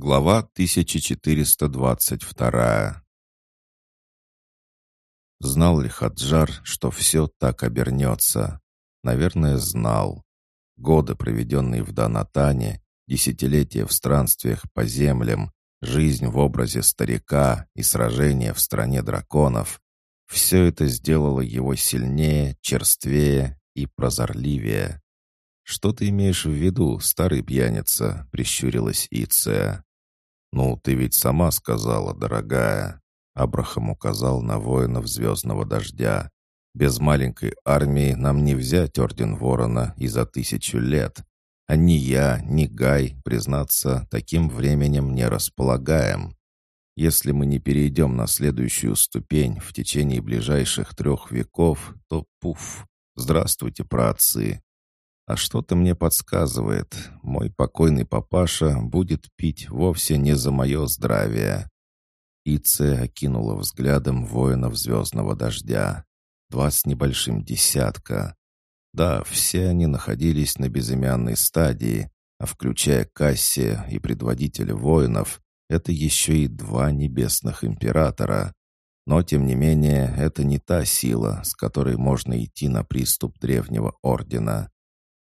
Глава 1422 Знал ли Хаджар, что все так обернется? Наверное, знал. Годы, проведенные в Данатане, десятилетия в странствиях по землям, жизнь в образе старика и сражения в стране драконов — все это сделало его сильнее, черствее и прозорливее. «Что ты имеешь в виду, старый пьяница?» — прищурилась Иция. «Ну, ты ведь сама сказала, дорогая». Абрахам указал на воинов Звездного Дождя. «Без маленькой армии нам не взять Орден Ворона и за тысячу лет. А ни я, ни Гай, признаться, таким временем не располагаем. Если мы не перейдем на следующую ступень в течение ближайших трех веков, то пуф, здравствуйте, праотцы, а что-то мне подсказывает, мой покойный папаша будет пить вовсе не за мое здравие. Ице окинула взглядом воинов звездного дождя. Два с небольшим десятка. Да, все они находились на безымянной стадии, а включая Кассия и предводителя воинов, это еще и два небесных императора. Но, тем не менее, это не та сила, с которой можно идти на приступ древнего ордена.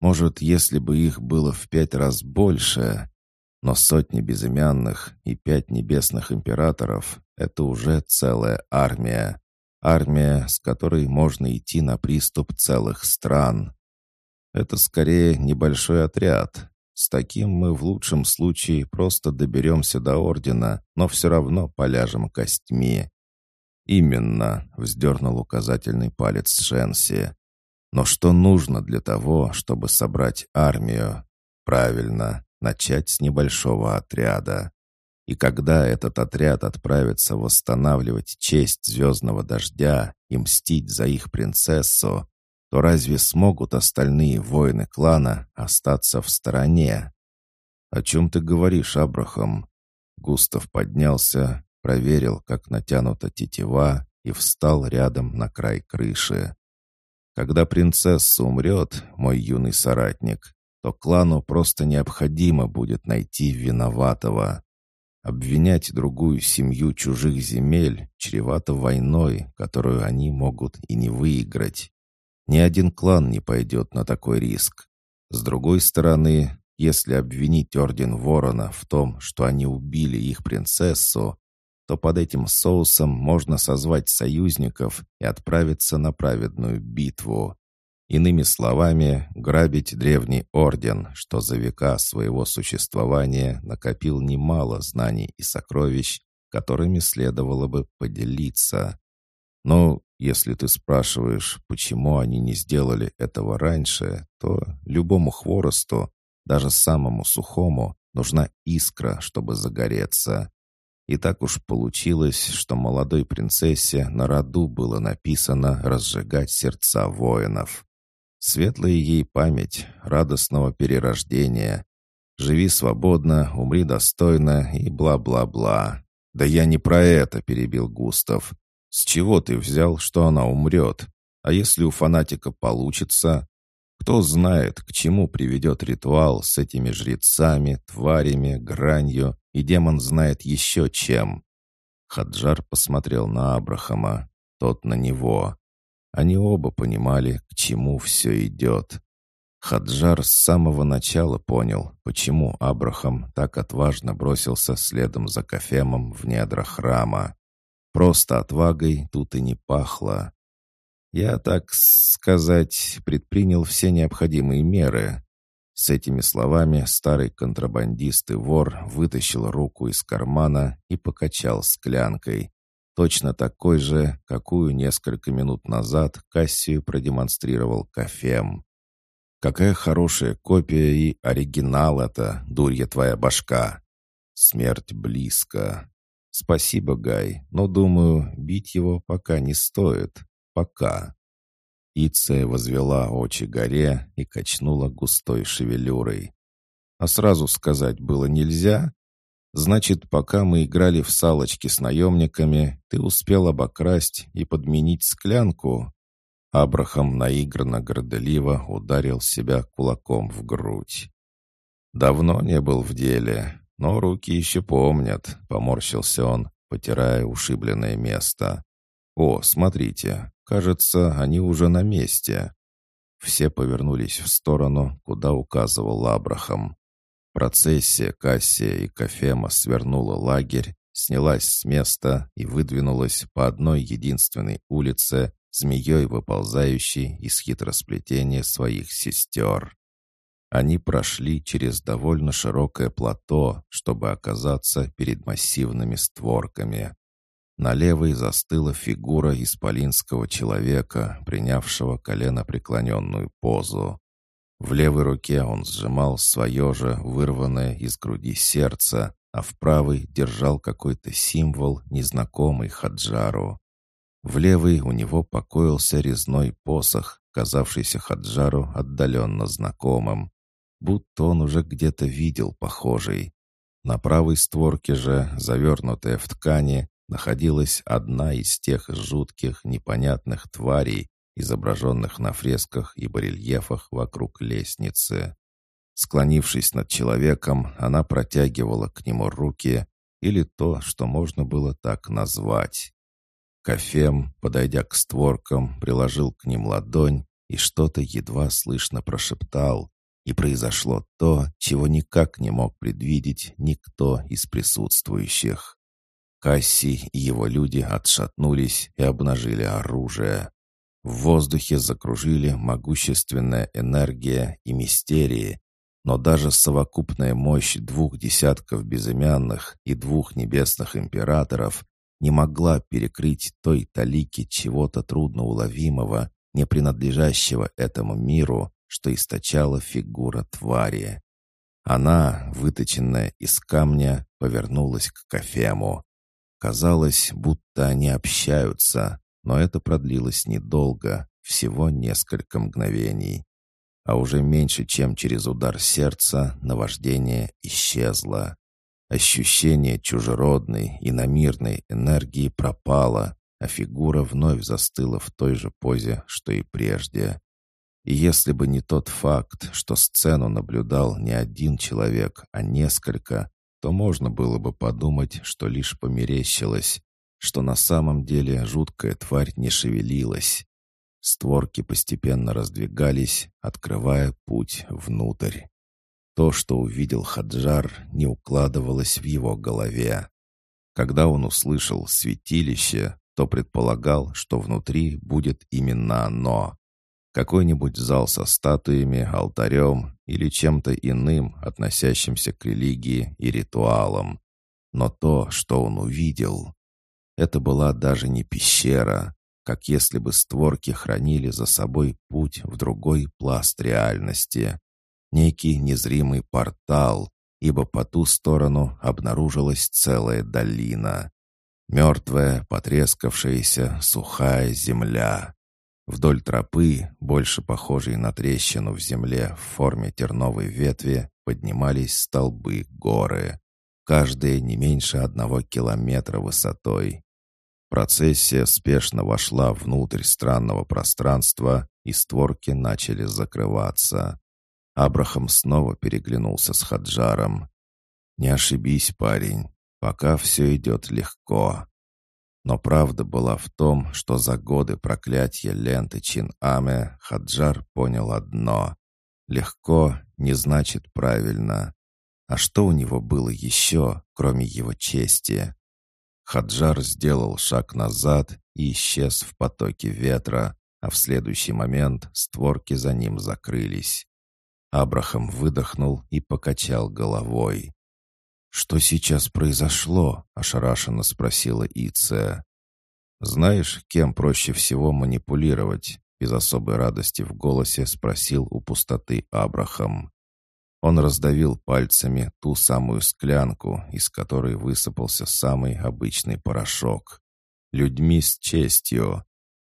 Может, если бы их было в пять раз больше, но сотни безымянных и пять небесных императоров — это уже целая армия. Армия, с которой можно идти на приступ целых стран. Это скорее небольшой отряд. С таким мы в лучшем случае просто доберемся до Ордена, но все равно поляжем костьми. «Именно», — вздернул указательный палец Шенси. Но что нужно для того, чтобы собрать армию? Правильно, начать с небольшого отряда. И когда этот отряд отправится восстанавливать честь звездного дождя и мстить за их принцессу, то разве смогут остальные воины клана остаться в стороне? «О чем ты говоришь, Абрахам?» Густав поднялся, проверил, как натянута тетива, и встал рядом на край крыши. Когда принцесса умрет, мой юный соратник, то клану просто необходимо будет найти виноватого. Обвинять другую семью чужих земель чревато войной, которую они могут и не выиграть. Ни один клан не пойдет на такой риск. С другой стороны, если обвинить Орден Ворона в том, что они убили их принцессу, то под этим соусом можно созвать союзников и отправиться на праведную битву. Иными словами, грабить древний орден, что за века своего существования накопил немало знаний и сокровищ, которыми следовало бы поделиться. Но если ты спрашиваешь, почему они не сделали этого раньше, то любому хворосту, даже самому сухому, нужна искра, чтобы загореться. И так уж получилось, что молодой принцессе на роду было написано разжигать сердца воинов. Светлая ей память, радостного перерождения. Живи свободно, умри достойно и бла-бла-бла. «Да я не про это», — перебил Густав. «С чего ты взял, что она умрет? А если у фанатика получится? Кто знает, к чему приведет ритуал с этими жрецами, тварями, гранью, и демон знает еще чем. Хаджар посмотрел на Абрахама, тот на него. Они оба понимали, к чему все идет. Хаджар с самого начала понял, почему Абрахам так отважно бросился следом за Кафемом в недра храма. Просто отвагой тут и не пахло. Я, так сказать, предпринял все необходимые меры. С этими словами старый контрабандист и вор вытащил руку из кармана и покачал склянкой. Точно такой же, какую несколько минут назад Кассию продемонстрировал Кафем. «Какая хорошая копия и оригинал это, дурья твоя башка!» «Смерть близко!» «Спасибо, Гай, но, думаю, бить его пока не стоит. Пока. Иция возвела очи горе и качнула густой шевелюрой. А сразу сказать было нельзя? Значит, пока мы играли в салочки с наемниками, ты успел обокрасть и подменить склянку? Абрахам наигранно горделиво ударил себя кулаком в грудь. Давно не был в деле. но руки еще помнят», — поморщился он, потирая ушибленное место. «О, смотрите, кажется, они уже на месте». Все повернулись в сторону, куда указывал Абрахам. Процессия Кассия и Кафема свернула лагерь, снялась с места и выдвинулась по одной единственной улице, змеей выползающей из хитросплетения своих сестер. Они прошли через довольно широкое плато, чтобы оказаться перед массивными створками. На левой застыла фигура исполинского человека, принявшего коленопреклоненную позу. В левой руке он сжимал свое же вырванное из груди сердце, а в правой держал какой-то символ, незнакомый Хаджару. В левой у него покоился резной посох, казавшийся Хаджару отдаленно знакомым будто он уже где-то видел похожий. На правой створке же, завернутая в ткани, находилась одна из тех жутких, непонятных тварей, изображенных на фресках и барельефах вокруг лестницы. Склонившись над человеком, она протягивала к нему руки, или то, что можно было так назвать. Кафем, подойдя к створкам, приложил к ним ладонь и что-то едва слышно прошептал, и произошло то, чего никак не мог предвидеть никто из присутствующих. Касси и его люди отшатнулись и обнажили оружие. В воздухе закружили могущественная энергия и мистерии, но даже совокупная мощь двух десятков безымянных и двух небесных императоров не могла перекрыть той талики чего-то трудноуловимого, не принадлежащего этому миру, что источала фигура твари. Она, выточенная из камня, повернулась к Кафему. Казалось, будто они общаются, но это продлилось недолго, всего несколько мгновений. А уже меньше, чем через удар сердца, наваждение исчезло. Ощущение чужеродной и намирной энергии пропало, а фигура вновь застыла в той же позе, что и прежде. И если бы не тот факт, что сцену наблюдал не один человек, а несколько, то можно было бы подумать, что лишь померещилось, что на самом деле жуткая тварь не шевелилась. Створки постепенно раздвигались, открывая путь внутрь. То, что увидел Хаджар, не укладывалось в его голове. Когда он услышал «святилище», то предполагал, что внутри будет именно оно. Какой-нибудь зал со статуями, алтарем или чем-то иным, относящимся к религии и ритуалам. Но то, что он увидел, это была даже не пещера, как если бы створки хранили за собой путь в другой пласт реальности. Некий незримый портал, ибо по ту сторону обнаружилась целая долина. Мертвая, потрескавшаяся, сухая земля. Вдоль тропы, больше похожей на трещину в земле в форме терновой ветви, поднимались столбы горы, каждые не меньше одного километра высотой. Процессия спешно вошла внутрь странного пространства, и створки начали закрываться. Абрахам снова переглянулся с Хаджаром. «Не ошибись, парень, пока все идет легко. Но правда была в том, что за годы проклятия ленты Чин-Аме Хаджар понял одно. Легко не значит правильно. А что у него было еще, кроме его чести? Хаджар сделал шаг назад и исчез в потоке ветра, а в следующий момент створки за ним закрылись. Абрахам выдохнул и покачал головой. «Что сейчас произошло?» — ошарашенно спросила Иция. «Знаешь, кем проще всего манипулировать?» Без особой радости в голосе спросил у пустоты Абрахам. Он раздавил пальцами ту самую склянку, из которой высыпался самый обычный порошок. Людьми с честью.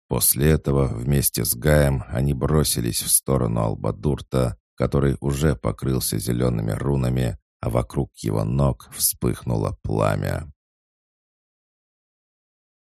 После этого вместе с Гаем они бросились в сторону Албадурта, который уже покрылся зелеными рунами, а вокруг его ног вспыхнуло пламя.